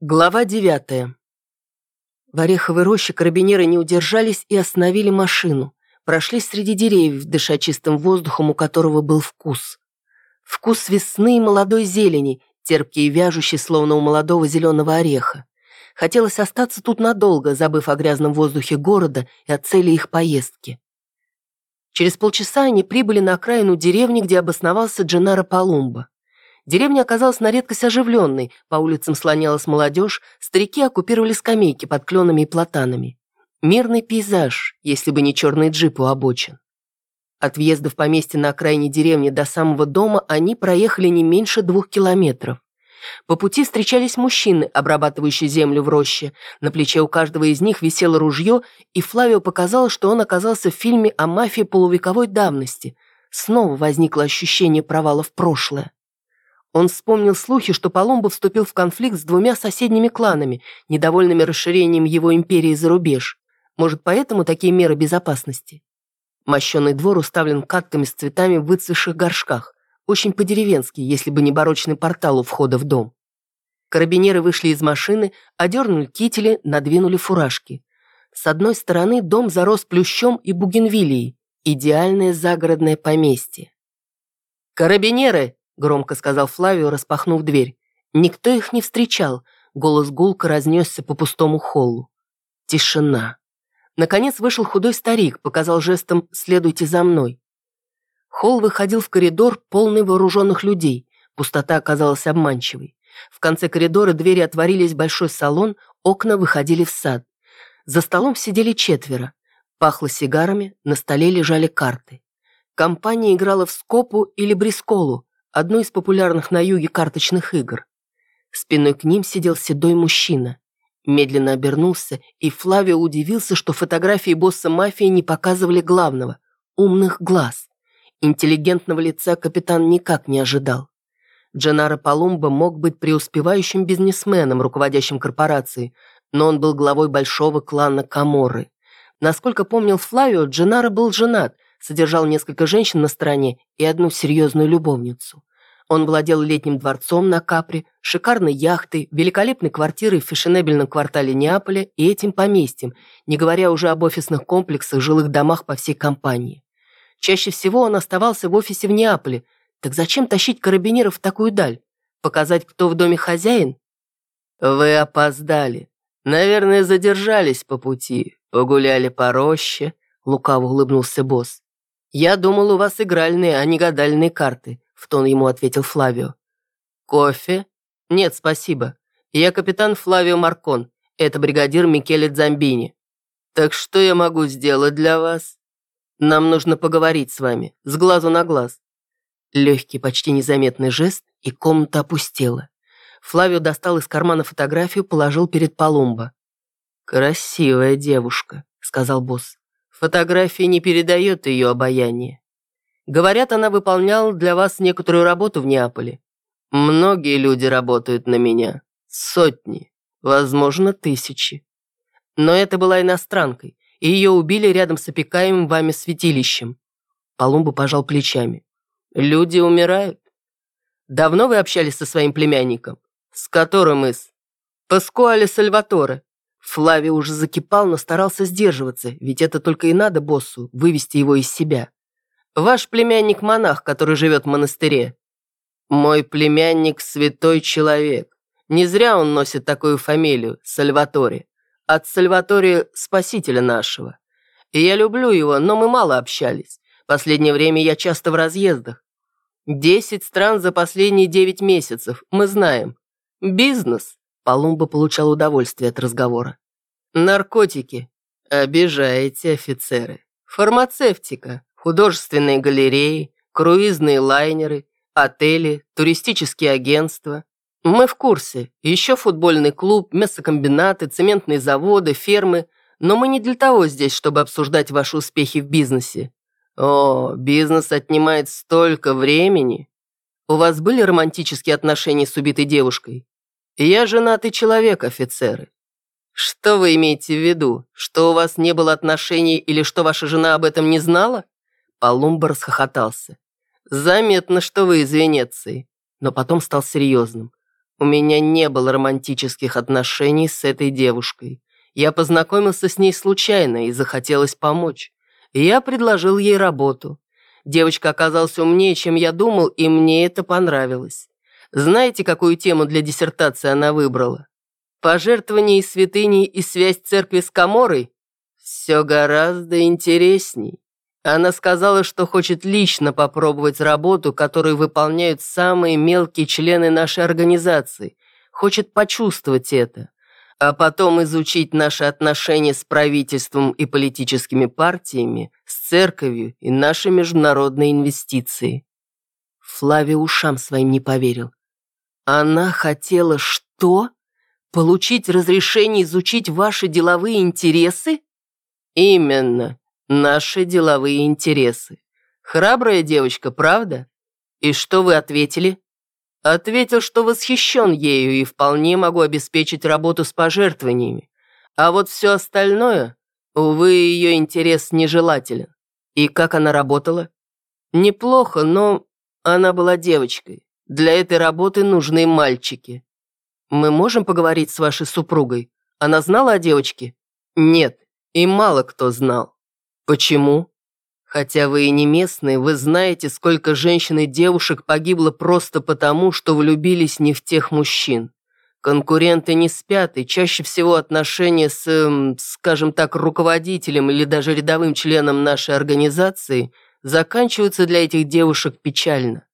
Глава девятая. В Ореховой роще карабинеры не удержались и остановили машину. Прошли среди деревьев, дыша чистым воздухом, у которого был вкус. Вкус весны и молодой зелени, терпкий и вяжущий, словно у молодого зеленого ореха. Хотелось остаться тут надолго, забыв о грязном воздухе города и о цели их поездки. Через полчаса они прибыли на окраину деревни, где обосновался Дженаро Палумба. Деревня оказалась на редкость оживленной, по улицам слонялась молодежь, старики оккупировали скамейки под кленами и платанами. Мирный пейзаж, если бы не черный джип у обочин. От въезда в поместье на окраине деревни до самого дома они проехали не меньше двух километров. По пути встречались мужчины, обрабатывающие землю в роще. На плече у каждого из них висело ружье, и Флавио показал, что он оказался в фильме о мафии полувековой давности. Снова возникло ощущение провала в прошлое. Он вспомнил слухи, что Паломбо вступил в конфликт с двумя соседними кланами, недовольными расширением его империи за рубеж. Может, поэтому такие меры безопасности? Мощенный двор уставлен катками с цветами в выцветших горшках. Очень по-деревенски, если бы не барочный портал у входа в дом. Карабинеры вышли из машины, одернули кители, надвинули фуражки. С одной стороны дом зарос плющом и бугенвилией. Идеальное загородное поместье. «Карабинеры!» Громко сказал Флавио, распахнув дверь. Никто их не встречал. Голос гулко разнесся по пустому холлу. Тишина. Наконец вышел худой старик, показал жестом «следуйте за мной». Холл выходил в коридор, полный вооруженных людей. Пустота оказалась обманчивой. В конце коридора двери отворились в большой салон, окна выходили в сад. За столом сидели четверо. Пахло сигарами, на столе лежали карты. Компания играла в скопу или брисколу, одной из популярных на юге карточных игр. Спиной к ним сидел седой мужчина. Медленно обернулся, и Флавио удивился, что фотографии босса мафии не показывали главного – умных глаз. Интеллигентного лица капитан никак не ожидал. Дженаро Палумбо мог быть преуспевающим бизнесменом, руководящим корпорацией, но он был главой большого клана Каморы. Насколько помнил Флавио, Дженаро был женат, содержал несколько женщин на стороне и одну серьезную любовницу. Он владел летним дворцом на Капри, шикарной яхтой, великолепной квартирой в фешенебельном квартале Неаполя и этим поместьем, не говоря уже об офисных комплексах, жилых домах по всей компании. Чаще всего он оставался в офисе в Неаполе. Так зачем тащить карабинеров в такую даль? Показать, кто в доме хозяин? Вы опоздали. Наверное, задержались по пути, погуляли по роще, лукаво улыбнулся босс. Я думал, у вас игральные, а не гадальные карты в тон ему ответил Флавио. «Кофе? Нет, спасибо. Я капитан Флавио Маркон. Это бригадир Микеле Дзамбини. Так что я могу сделать для вас? Нам нужно поговорить с вами, с глазу на глаз». Легкий, почти незаметный жест, и комната опустела. Флавио достал из кармана фотографию, положил перед Палумбо. «Красивая девушка», — сказал босс. «Фотография не передает ее обаяние. Говорят, она выполняла для вас некоторую работу в Неаполе. Многие люди работают на меня. Сотни, возможно, тысячи. Но это была иностранкой, и ее убили рядом с опекаемым вами святилищем. Палумба пожал плечами. Люди умирают. Давно вы общались со своим племянником? С которым из? Паскуале Сальваторе. Флави уже закипал, но старался сдерживаться, ведь это только и надо боссу, вывести его из себя. Ваш племянник-монах, который живет в монастыре. Мой племянник – святой человек. Не зря он носит такую фамилию – Сальватори. От Сальватори – спасителя нашего. И я люблю его, но мы мало общались. Последнее время я часто в разъездах. Десять стран за последние девять месяцев, мы знаем. Бизнес. Палумба получал удовольствие от разговора. Наркотики. Обижаете, офицеры. Фармацевтика художественные галереи, круизные лайнеры, отели, туристические агентства. Мы в курсе. Еще футбольный клуб, мясокомбинаты, цементные заводы, фермы. Но мы не для того здесь, чтобы обсуждать ваши успехи в бизнесе. О, бизнес отнимает столько времени. У вас были романтические отношения с убитой девушкой? Я женатый человек, офицеры. Что вы имеете в виду? Что у вас не было отношений или что ваша жена об этом не знала? Палумба расхохотался. «Заметно, что вы из Венеции». Но потом стал серьезным. У меня не было романтических отношений с этой девушкой. Я познакомился с ней случайно и захотелось помочь. Я предложил ей работу. Девочка оказалась умнее, чем я думал, и мне это понравилось. Знаете, какую тему для диссертации она выбрала? Пожертвование святыней и связь церкви с Каморой? Все гораздо интересней. Она сказала, что хочет лично попробовать работу, которую выполняют самые мелкие члены нашей организации. Хочет почувствовать это. А потом изучить наши отношения с правительством и политическими партиями, с церковью и наши международные инвестиции. Флави ушам своим не поверил. Она хотела что? Получить разрешение изучить ваши деловые интересы? Именно, наши деловые интересы. Храбрая девочка, правда? И что вы ответили? Ответил, что восхищен ею и вполне могу обеспечить работу с пожертвованиями. А вот все остальное, увы, ее интерес нежелателен. И как она работала? Неплохо, но она была девочкой. Для этой работы нужны мальчики. Мы можем поговорить с вашей супругой? Она знала о девочке? Нет, и мало кто знал. Почему? Хотя вы и не местные, вы знаете, сколько женщин и девушек погибло просто потому, что влюбились не в тех мужчин. Конкуренты не спят, и чаще всего отношения с, эм, скажем так, руководителем или даже рядовым членом нашей организации заканчиваются для этих девушек печально.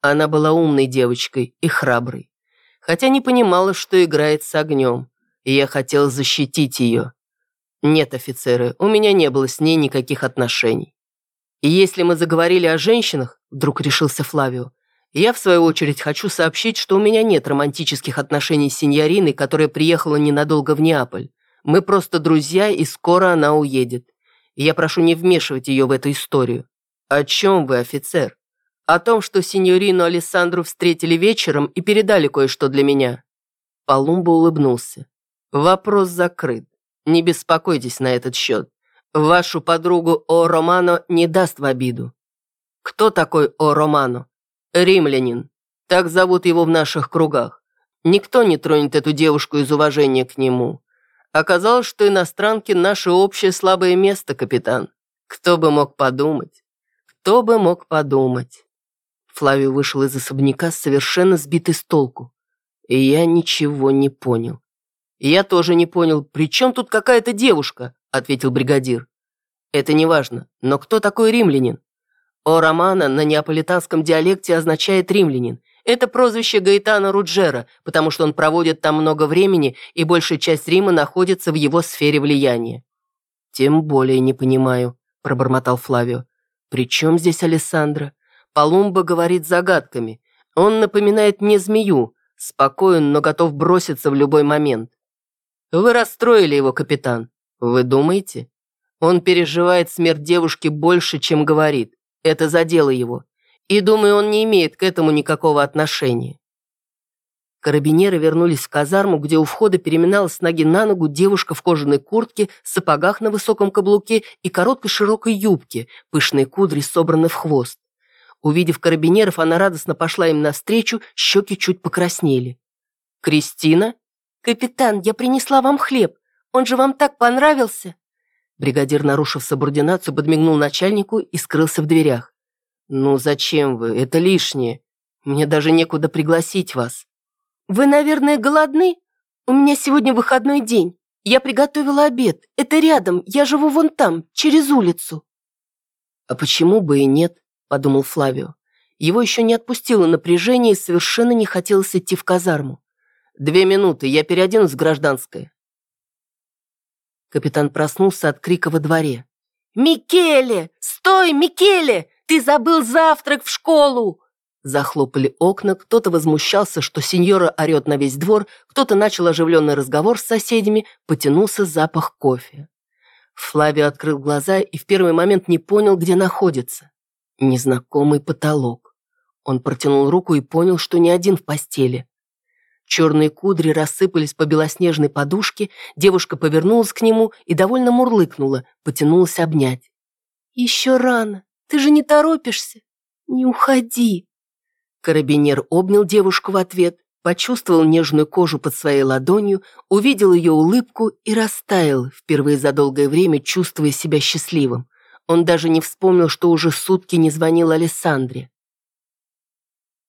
Она была умной девочкой и храброй. Хотя не понимала, что играет с огнем, и я хотел защитить ее. Нет, офицеры, у меня не было с ней никаких отношений. И если мы заговорили о женщинах, вдруг решился Флавио, я, в свою очередь, хочу сообщить, что у меня нет романтических отношений с сеньориной, которая приехала ненадолго в Неаполь. Мы просто друзья, и скоро она уедет. И я прошу не вмешивать ее в эту историю. О чем вы, офицер? О том, что сеньорину Алессандру встретили вечером и передали кое-что для меня. Палумбо улыбнулся. Вопрос закрыт. Не беспокойтесь на этот счет. Вашу подругу О Романо не даст в обиду. Кто такой О Романо? Римлянин. Так зовут его в наших кругах. Никто не тронет эту девушку из уважения к нему. Оказалось, что иностранки – наше общее слабое место, капитан. Кто бы мог подумать? Кто бы мог подумать? Флавио вышел из особняка совершенно сбитый с толку. И я ничего не понял. «Я тоже не понял, при чем тут какая-то девушка?» – ответил бригадир. «Это не важно, но кто такой римлянин?» «О Романа» на неаполитанском диалекте означает «римлянин». Это прозвище Гаэтана Руджера, потому что он проводит там много времени, и большая часть Рима находится в его сфере влияния. «Тем более не понимаю», – пробормотал Флавио. «При чем здесь Алессандро? Палумба говорит загадками. Он напоминает мне змею, спокоен, но готов броситься в любой момент. Вы расстроили его, капитан. Вы думаете? Он переживает смерть девушки больше, чем говорит. Это задело его. И думаю, он не имеет к этому никакого отношения. Карабинеры вернулись в казарму, где у входа переминалась с ноги на ногу девушка в кожаной куртке, сапогах на высоком каблуке и короткой широкой юбке, пышные кудри собраны в хвост. Увидев карабинеров, она радостно пошла им навстречу, щеки чуть покраснели. «Кристина?» «Капитан, я принесла вам хлеб. Он же вам так понравился!» Бригадир, нарушив субординацию, подмигнул начальнику и скрылся в дверях. «Ну зачем вы? Это лишнее. Мне даже некуда пригласить вас». «Вы, наверное, голодны? У меня сегодня выходной день. Я приготовила обед. Это рядом. Я живу вон там, через улицу». «А почему бы и нет?» – подумал Флавио. Его еще не отпустило напряжение и совершенно не хотелось идти в казарму. «Две минуты, я переоденусь в гражданское». Капитан проснулся от крика во дворе. «Микеле! Стой, Микеле! Ты забыл завтрак в школу!» Захлопали окна, кто-то возмущался, что сеньора орет на весь двор, кто-то начал оживленный разговор с соседями, потянулся запах кофе. Флавио открыл глаза и в первый момент не понял, где находится. Незнакомый потолок. Он протянул руку и понял, что не один в постели. Черные кудри рассыпались по белоснежной подушке, девушка повернулась к нему и довольно мурлыкнула, потянулась обнять. «Еще рано, ты же не торопишься? Не уходи!» Карабинер обнял девушку в ответ, почувствовал нежную кожу под своей ладонью, увидел ее улыбку и растаял, впервые за долгое время чувствуя себя счастливым. Он даже не вспомнил, что уже сутки не звонил Александре.